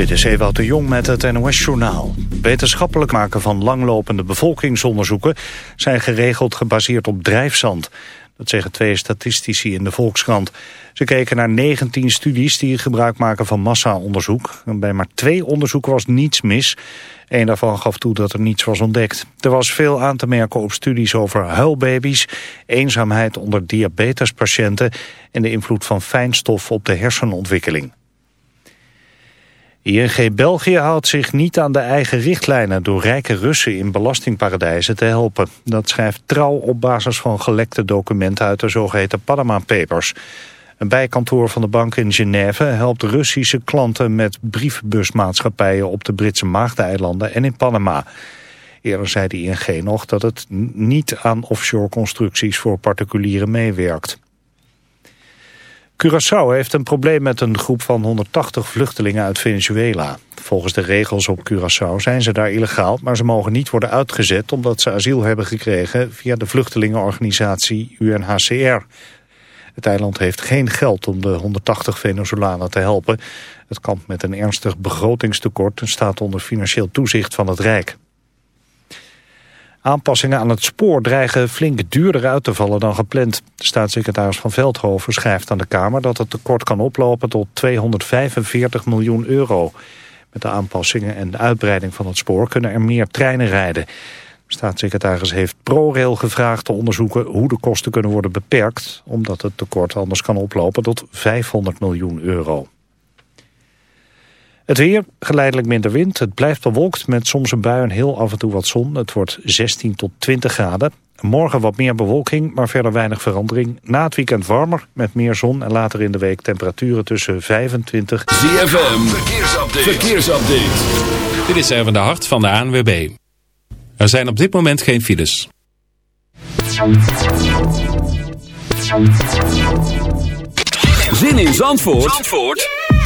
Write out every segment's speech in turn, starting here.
Dit is Ewout de Jong met het NOS-journaal. Wetenschappelijk maken van langlopende bevolkingsonderzoeken... zijn geregeld gebaseerd op drijfzand. Dat zeggen twee statistici in de Volkskrant. Ze keken naar 19 studies die gebruik maken van massa-onderzoek. Bij maar twee onderzoeken was niets mis. Eén daarvan gaf toe dat er niets was ontdekt. Er was veel aan te merken op studies over huilbaby's... eenzaamheid onder diabetespatiënten... en de invloed van fijnstof op de hersenontwikkeling. ING België houdt zich niet aan de eigen richtlijnen door rijke Russen in belastingparadijzen te helpen. Dat schrijft Trouw op basis van gelekte documenten uit de zogeheten Panama Papers. Een bijkantoor van de bank in Genève helpt Russische klanten met briefbusmaatschappijen op de Britse Maagdeilanden en in Panama. Eerder zei de ING nog dat het niet aan offshore constructies voor particulieren meewerkt. Curaçao heeft een probleem met een groep van 180 vluchtelingen uit Venezuela. Volgens de regels op Curaçao zijn ze daar illegaal, maar ze mogen niet worden uitgezet omdat ze asiel hebben gekregen via de vluchtelingenorganisatie UNHCR. Het eiland heeft geen geld om de 180 Venezolanen te helpen. Het kamp met een ernstig begrotingstekort staat onder financieel toezicht van het Rijk. Aanpassingen aan het spoor dreigen flink duurder uit te vallen dan gepland. De staatssecretaris van Veldhoven schrijft aan de Kamer dat het tekort kan oplopen tot 245 miljoen euro. Met de aanpassingen en de uitbreiding van het spoor kunnen er meer treinen rijden. De staatssecretaris heeft ProRail gevraagd te onderzoeken hoe de kosten kunnen worden beperkt... omdat het tekort anders kan oplopen tot 500 miljoen euro. Het weer, geleidelijk minder wind. Het blijft bewolkt met soms een bui en heel af en toe wat zon. Het wordt 16 tot 20 graden. Morgen wat meer bewolking, maar verder weinig verandering. Na het weekend warmer, met meer zon en later in de week temperaturen tussen 25... ZFM, verkeersupdate. verkeersupdate. Dit is even de hart van de ANWB. Er zijn op dit moment geen files. Zin in Zandvoort? Zandvoort?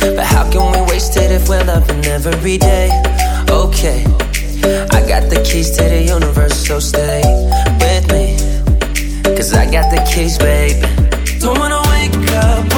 But how can we waste it if we're loving every day? Okay, I got the keys to the universe, so stay with me. Cause I got the keys, babe. Don't wanna wake up.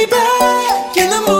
be back in the morning.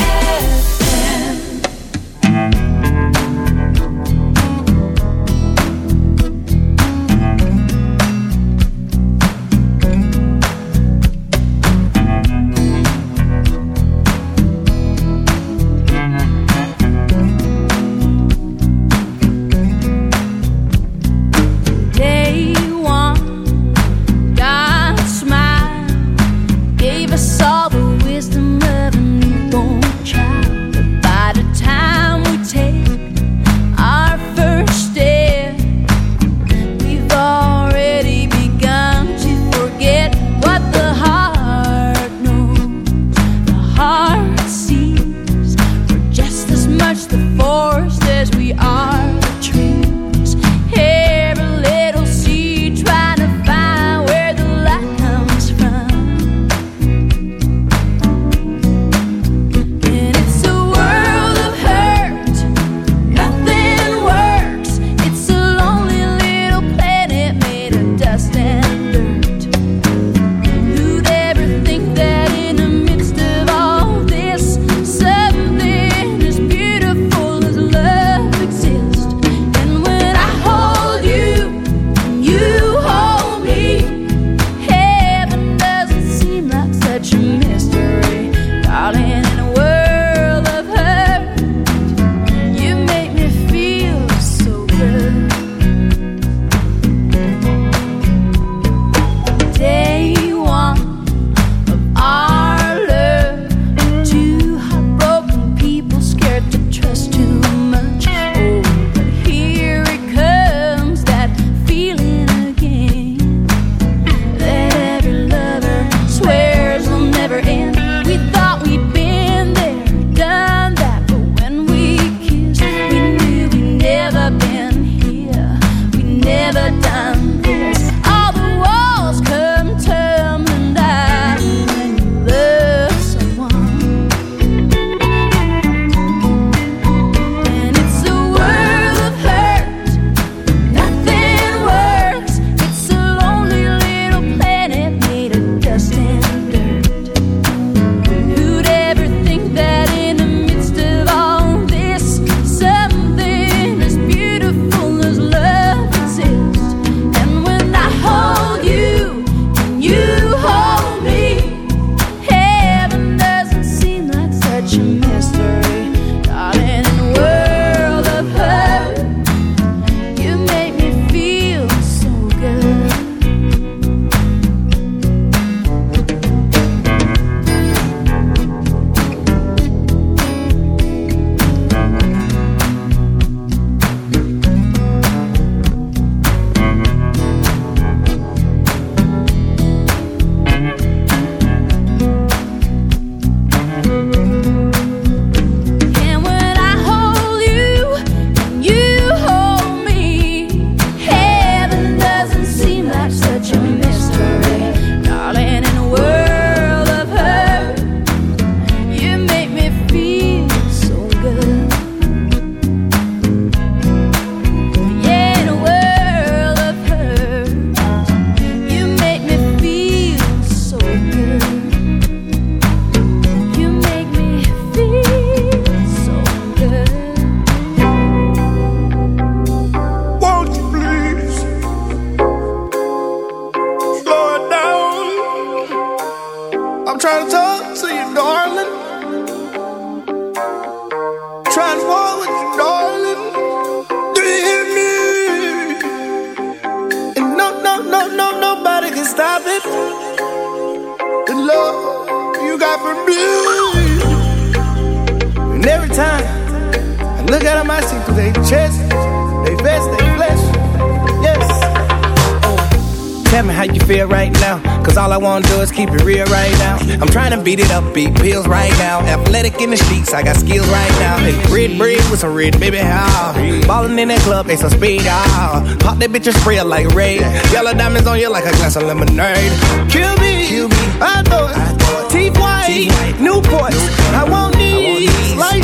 Beat pills right now. Athletic in the streets, I got skills right now. Hey, red bread with some red, baby, how? Ballin' in that club, they some speed, ah. Pop that bitch and spray it like Ray. Yellow diamonds on you like a glass of lemonade. Kill me, Kill me. I thought, thought. teeth white, Newport. I want these light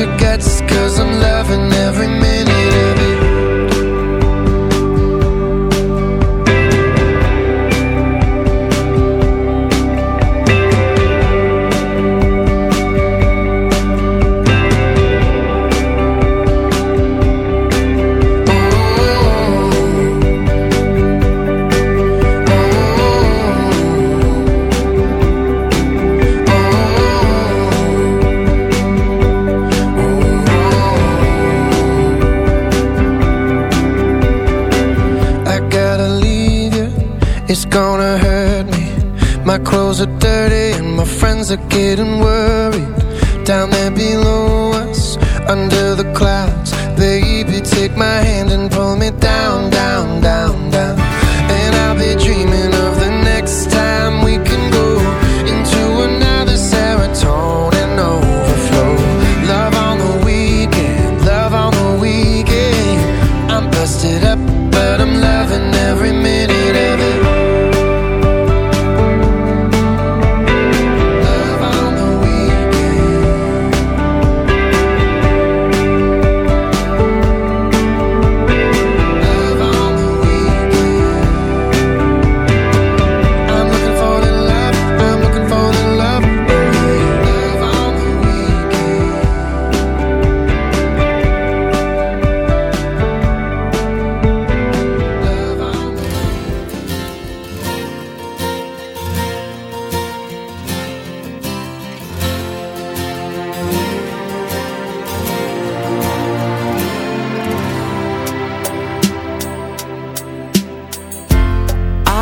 pressure gets cause I'm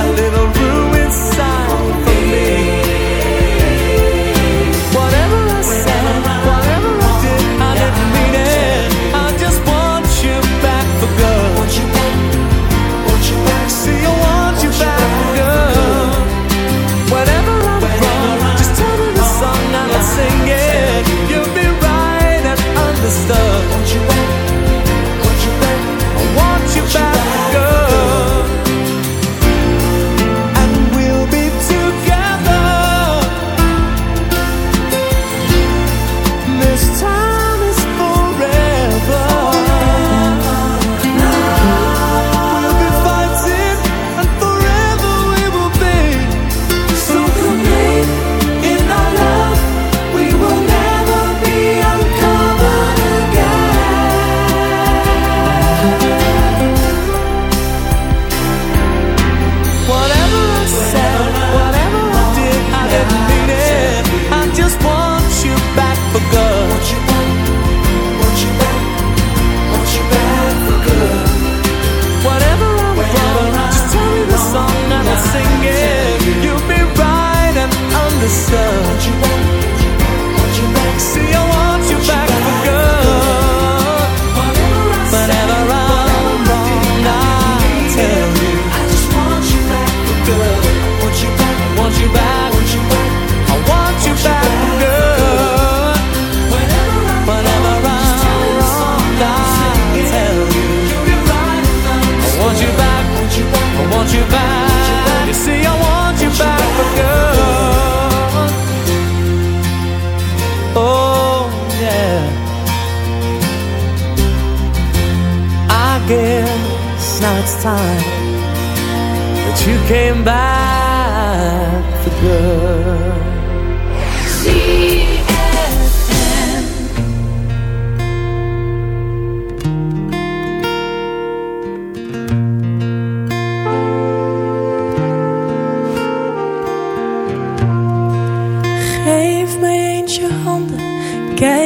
a little room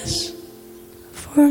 Alles voor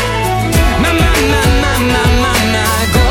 My, my, my, my, my, my, my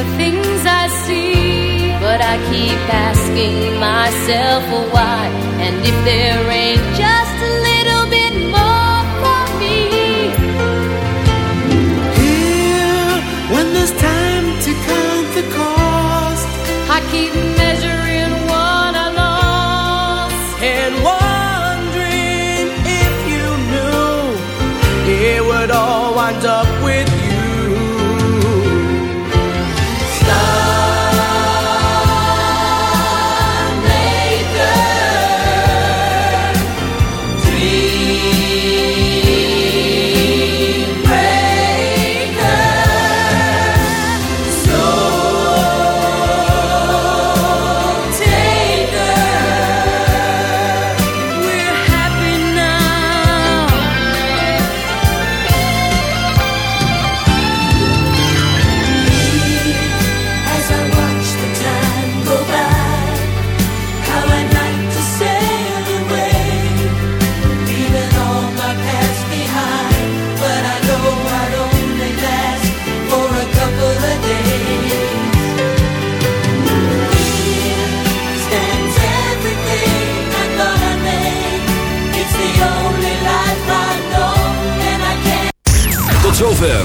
the things I see. But I keep asking myself why, and if there ain't just a little bit more for me. Here, when there's time to count the cost, I keep.